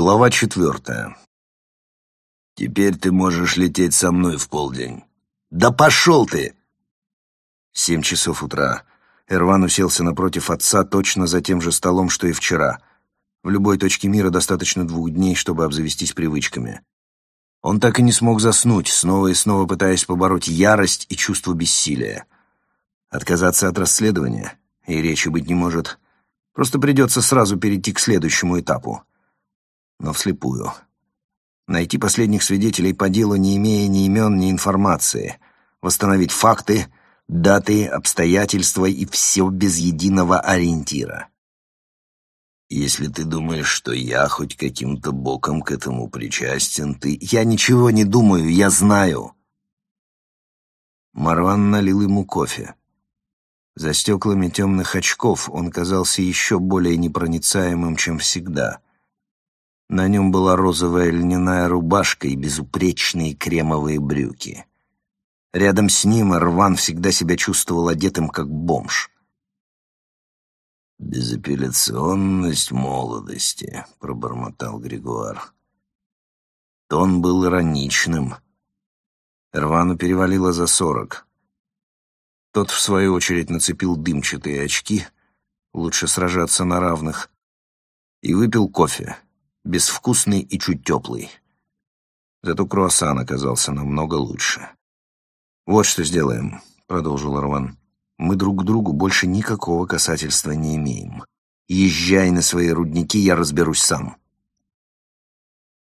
Глава четвертая. «Теперь ты можешь лететь со мной в полдень». «Да пошел ты!» Семь часов утра. Эрван уселся напротив отца точно за тем же столом, что и вчера. В любой точке мира достаточно двух дней, чтобы обзавестись привычками. Он так и не смог заснуть, снова и снова пытаясь побороть ярость и чувство бессилия. Отказаться от расследования? И речи быть не может. Просто придется сразу перейти к следующему этапу — но вслепую. Найти последних свидетелей по делу, не имея ни имен, ни информации. Восстановить факты, даты, обстоятельства и все без единого ориентира. Если ты думаешь, что я хоть каким-то боком к этому причастен, ты... Я ничего не думаю, я знаю. Марван налил ему кофе. За стеклами темных очков он казался еще более непроницаемым, чем всегда — на нем была розовая льняная рубашка и безупречные кремовые брюки. Рядом с ним Рван всегда себя чувствовал одетым как бомж. «Безапелляционность молодости», — пробормотал Григуар. Тон был ироничным. Рвану перевалило за сорок. Тот, в свою очередь, нацепил дымчатые очки, лучше сражаться на равных, и выпил кофе безвкусный и чуть теплый. Зато круассан оказался намного лучше. «Вот что сделаем», — продолжил Рван. «Мы друг к другу больше никакого касательства не имеем. Езжай на свои рудники, я разберусь сам».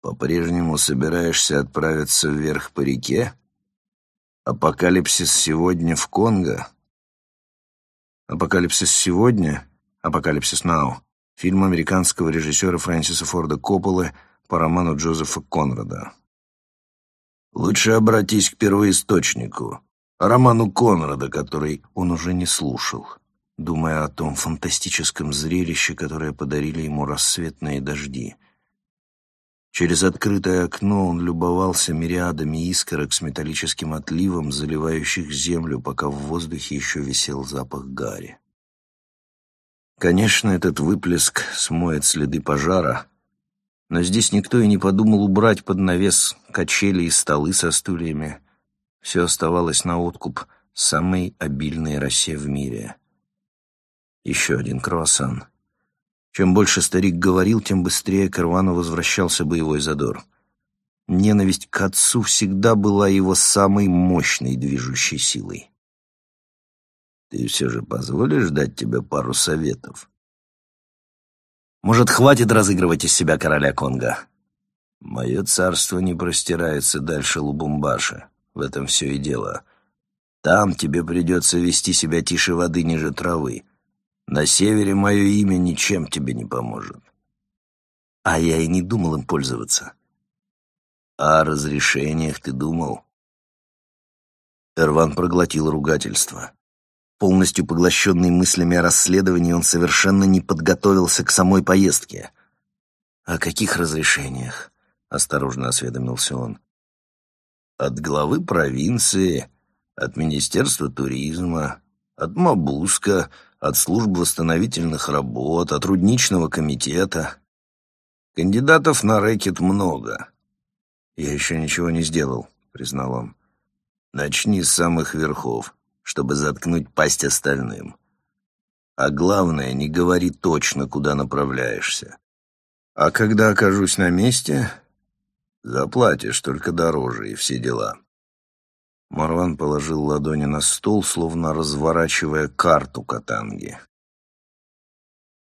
«По-прежнему собираешься отправиться вверх по реке? Апокалипсис сегодня в Конго?» «Апокалипсис сегодня? Apocalypse Now?» Фильм американского режиссера Фрэнсиса Форда Копполы по роману Джозефа Конрада. «Лучше обратись к первоисточнику, роману Конрада, который он уже не слушал, думая о том фантастическом зрелище, которое подарили ему рассветные дожди». Через открытое окно он любовался мириадами искорок с металлическим отливом, заливающих землю, пока в воздухе еще висел запах гари. Конечно, этот выплеск смоет следы пожара, но здесь никто и не подумал убрать под навес качели и столы со стульями. Все оставалось на откуп самой обильной росе в мире. Еще один круассан. Чем больше старик говорил, тем быстрее к Ирвану возвращался боевой задор. Ненависть к отцу всегда была его самой мощной движущей силой. Ты все же позволишь дать тебе пару советов? Может, хватит разыгрывать из себя короля Конга? Мое царство не простирается дальше Лубумбаши. В этом все и дело. Там тебе придется вести себя тише воды ниже травы. На севере мое имя ничем тебе не поможет. А я и не думал им пользоваться. О разрешениях ты думал? Эрван проглотил ругательство. Полностью поглощенный мыслями о расследовании, он совершенно не подготовился к самой поездке. «О каких разрешениях?» — осторожно осведомился он. «От главы провинции, от Министерства туризма, от Мабуска, от служб восстановительных работ, от рудничного комитета. Кандидатов на рэкет много». «Я еще ничего не сделал», — признал он. «Начни с самых верхов чтобы заткнуть пасть остальным. А главное, не говори точно, куда направляешься. А когда окажусь на месте, заплатишь только дороже и все дела. Марван положил ладони на стол, словно разворачивая карту катанги.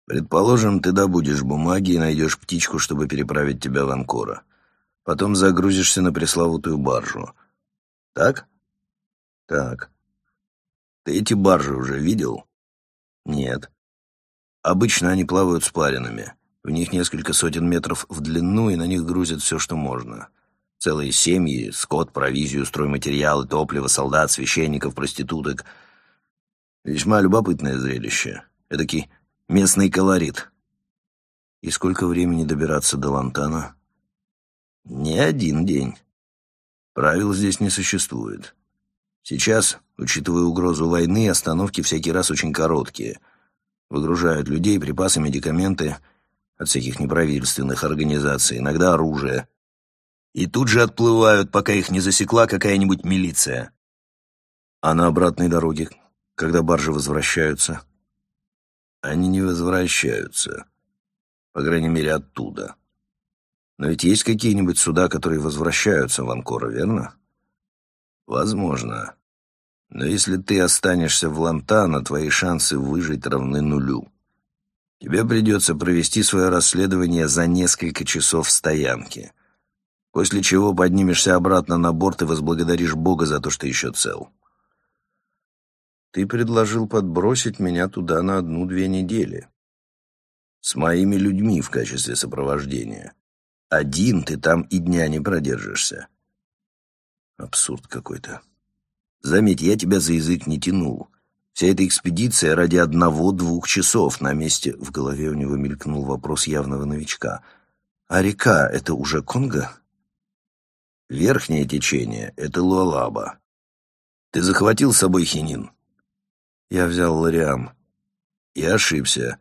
Предположим, ты добудешь бумаги и найдешь птичку, чтобы переправить тебя в Анкора. Потом загрузишься на пресловутую баржу. Так? Так. Ты эти баржи уже видел? Нет. Обычно они плавают спаренными. В них несколько сотен метров в длину, и на них грузят все, что можно. Целые семьи, скот, провизию, стройматериалы, топливо, солдат, священников, проституток. Весьма любопытное зрелище. Эдакий местный колорит. И сколько времени добираться до Лантана? Не один день. Правил здесь не существует. Сейчас, учитывая угрозу войны, остановки всякий раз очень короткие. Выгружают людей, припасы, медикаменты. от всяких неправительственных организаций, иногда оружие. И тут же отплывают, пока их не засекла какая-нибудь милиция. А на обратной дороге, когда баржи возвращаются? Они не возвращаются. По крайней мере, оттуда. Но ведь есть какие-нибудь суда, которые возвращаются в Анкора, верно? Возможно. Но если ты останешься в Лантана, твои шансы выжить равны нулю. Тебе придется провести свое расследование за несколько часов стоянки, после чего поднимешься обратно на борт и возблагодаришь Бога за то, что еще цел. Ты предложил подбросить меня туда на одну-две недели. С моими людьми в качестве сопровождения. Один ты там и дня не продержишься. Абсурд какой-то. Заметь, я тебя за язык не тянул. Вся эта экспедиция ради одного-двух часов. На месте в голове у него мелькнул вопрос явного новичка. А река — это уже Конго? Верхнее течение — это Луалаба. Ты захватил с собой хинин? Я взял лариам. Я ошибся.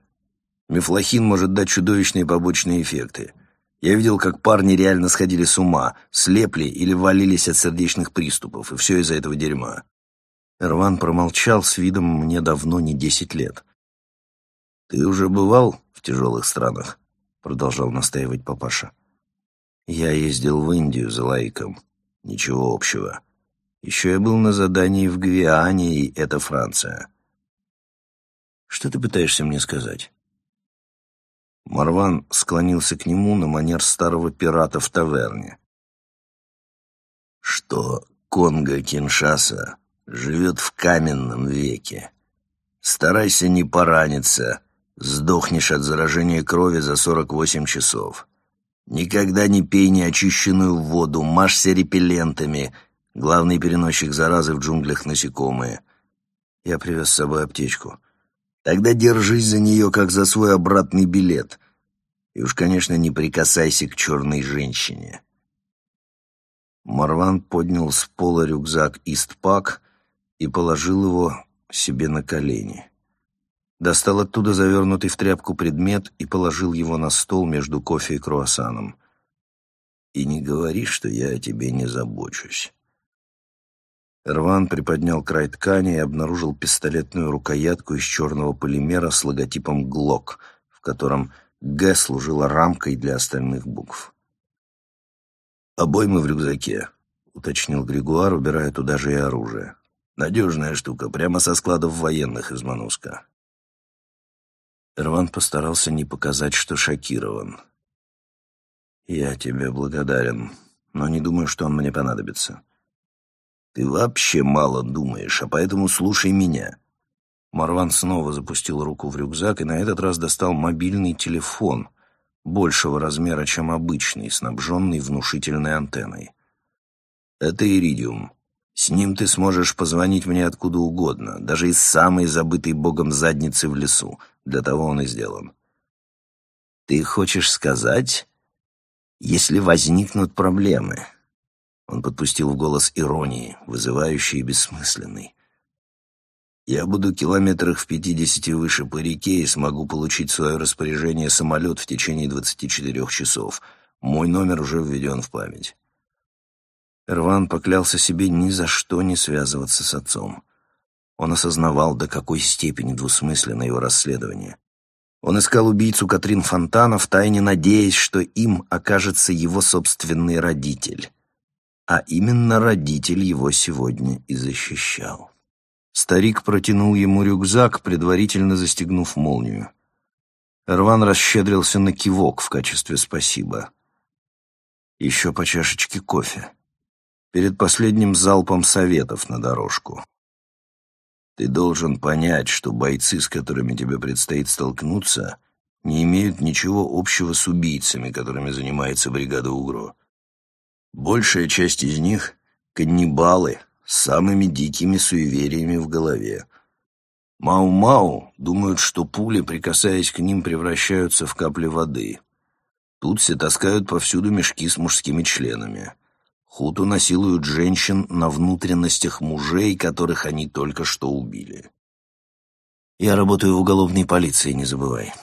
Мифлохин может дать чудовищные побочные эффекты. Я видел, как парни реально сходили с ума, слепли или валились от сердечных приступов, и все из-за этого дерьма. Эрван промолчал с видом «мне давно не десять лет». «Ты уже бывал в тяжелых странах?» — продолжал настаивать папаша. «Я ездил в Индию за лаиком. Ничего общего. Еще я был на задании в Гвиане, и это Франция». «Что ты пытаешься мне сказать?» Марван склонился к нему на манер старого пирата в таверне. «Что Конго-Киншаса живет в каменном веке. Старайся не пораниться, сдохнешь от заражения крови за 48 часов. Никогда не пей неочищенную воду, машься репеллентами, главный переносчик заразы в джунглях насекомые. Я привез с собой аптечку. Тогда держись за нее, как за свой обратный билет. И уж, конечно, не прикасайся к черной женщине. Марван поднял с пола рюкзак «Истпак», и положил его себе на колени. Достал оттуда завернутый в тряпку предмет и положил его на стол между кофе и круассаном. «И не говори, что я о тебе не забочусь». Эрван приподнял край ткани и обнаружил пистолетную рукоятку из черного полимера с логотипом «Глок», в котором «Г» служила рамкой для остальных букв. «Обоймы в рюкзаке», — уточнил Григуар, убирая туда же и оружие. Надежная штука, прямо со складов военных из Мануска. Эрван постарался не показать, что шокирован. «Я тебе благодарен, но не думаю, что он мне понадобится». «Ты вообще мало думаешь, а поэтому слушай меня». Марван снова запустил руку в рюкзак и на этот раз достал мобильный телефон, большего размера, чем обычный, снабженный внушительной антенной. «Это Иридиум. С ним ты сможешь позвонить мне откуда угодно, даже из самой забытой богом задницы в лесу. Для того он и сделан. Ты хочешь сказать, если возникнут проблемы? Он подпустил в голос иронии, вызывающий и бессмысленный. Я буду километрах в пятидесяти выше по реке и смогу получить свое распоряжение самолет в течение двадцати четырех часов. Мой номер уже введен в память. Эрван поклялся себе ни за что не связываться с отцом. Он осознавал, до какой степени двусмысленно его расследование. Он искал убийцу Катрин Фонтана, втайне надеясь, что им окажется его собственный родитель. А именно родитель его сегодня и защищал. Старик протянул ему рюкзак, предварительно застегнув молнию. Эрван расщедрился на кивок в качестве спасибо. Еще по чашечке кофе перед последним залпом советов на дорожку. Ты должен понять, что бойцы, с которыми тебе предстоит столкнуться, не имеют ничего общего с убийцами, которыми занимается бригада УГРО. Большая часть из них — каннибалы с самыми дикими суевериями в голове. Мау-мау думают, что пули, прикасаясь к ним, превращаются в капли воды. Тут все таскают повсюду мешки с мужскими членами — Хуту насилуют женщин на внутренностях мужей, которых они только что убили. Я работаю в уголовной полиции, не забывай.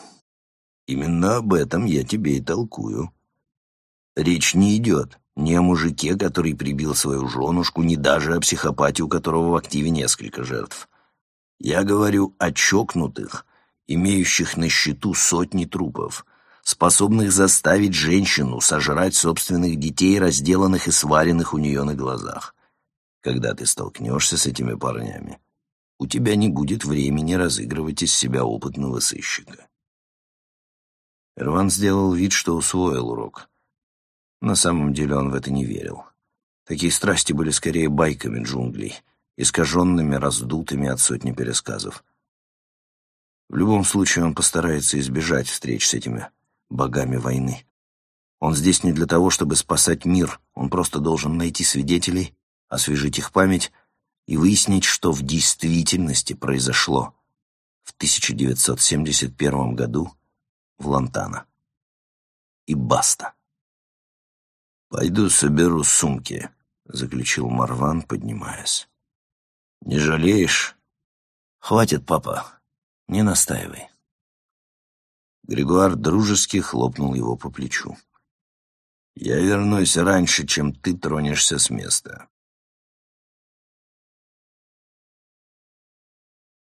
Именно об этом я тебе и толкую. Речь не идет ни о мужике, который прибил свою женушку, ни даже о психопате, у которого в активе несколько жертв. Я говорю о чокнутых, имеющих на счету сотни трупов, способных заставить женщину сожрать собственных детей, разделанных и сваренных у нее на глазах. Когда ты столкнешься с этими парнями, у тебя не будет времени разыгрывать из себя опытного сыщика. Ирван сделал вид, что усвоил урок. На самом деле он в это не верил. Такие страсти были скорее байками джунглей, искаженными, раздутыми от сотни пересказов. В любом случае он постарается избежать встреч с этими богами войны. Он здесь не для того, чтобы спасать мир, он просто должен найти свидетелей, освежить их память и выяснить, что в действительности произошло в 1971 году в Лантана. И баста. «Пойду соберу сумки», — заключил Марван, поднимаясь. «Не жалеешь?» «Хватит, папа. Не настаивай». Григуар дружески хлопнул его по плечу. «Я вернусь раньше, чем ты тронешься с места.